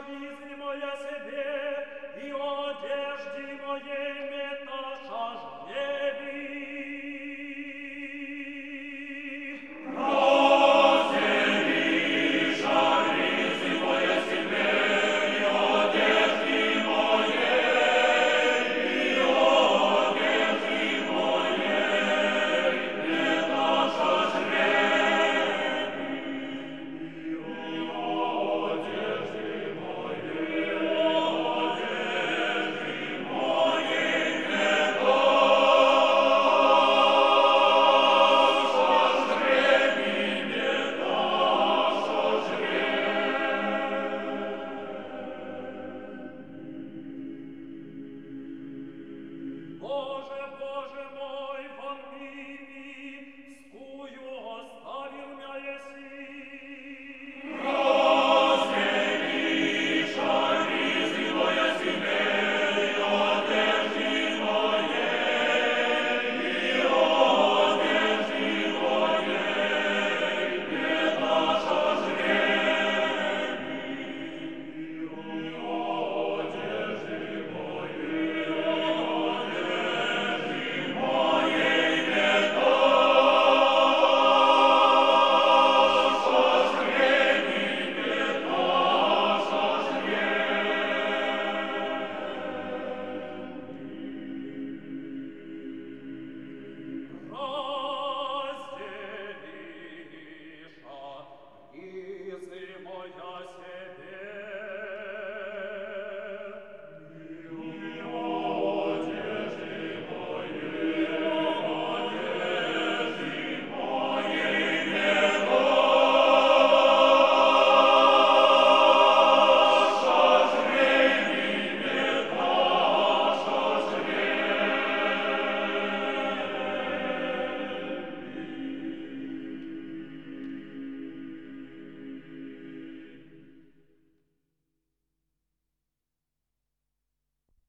avvisi moia sede, io oggi Боже, Боже мой, помилуй